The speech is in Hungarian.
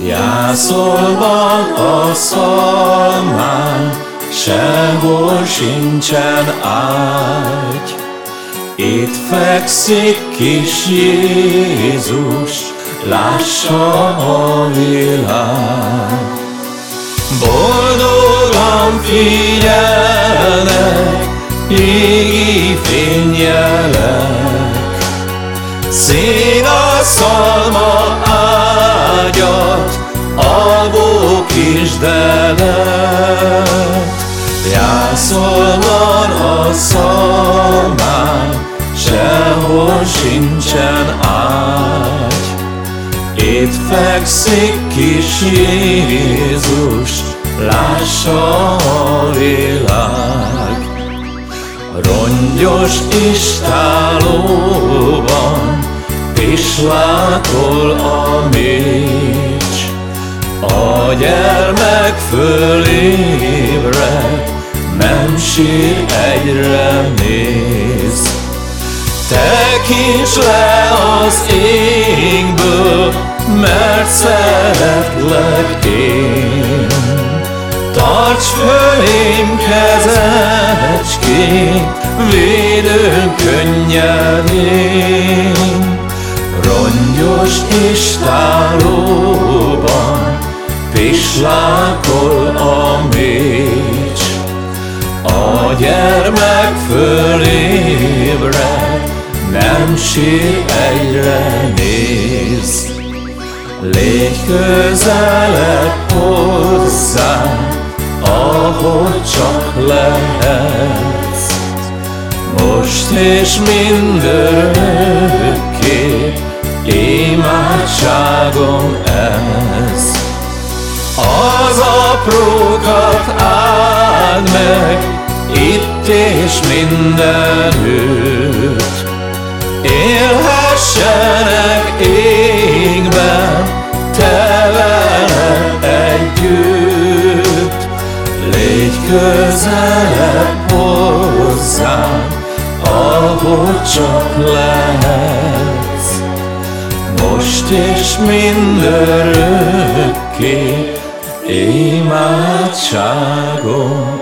Jászolban a szalmán, sehol sincsen ágy. Itt fekszik kis Jézus, lássa a világ. Boldogan figyelnek, égi fényjelek, Szín a szalma kisdelet. Jászolban a szalmán, sehol sincsen ágy. Itt fekszik kis Jézus, lássa a világ. Rongyos istálóban pislátol a mécs, a gyermek fölébred, nem sír egyre néz. Tekints le az égből, mert szeretlek én. Tarts fölém kezecskén, védőn könnyedén. Rongyos istálóban pislákol a mécs, a gyermek fölébred, nem sír egyre néz. Légy közelebb hozzám, ahogy csak lehetsz. Most és mindörökké, imádságom ez. Aprókat áld meg, itt és mindenütt. Élhessenek égben, te veled együtt. Légy közelebb hozzám, ahogy csak lehetsz. Most és mindörökké, imádságom el.